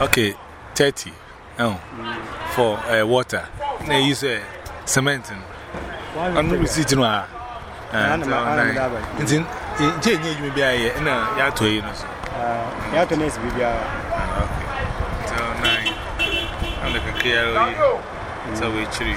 Okay, 30 oh, for uh, water. They use say cement. I'm not sitting on. And in changing um, me be a yato, you know. Ya to next bibia. Ah, okay. Till nine. I'm like a clear. So we tree.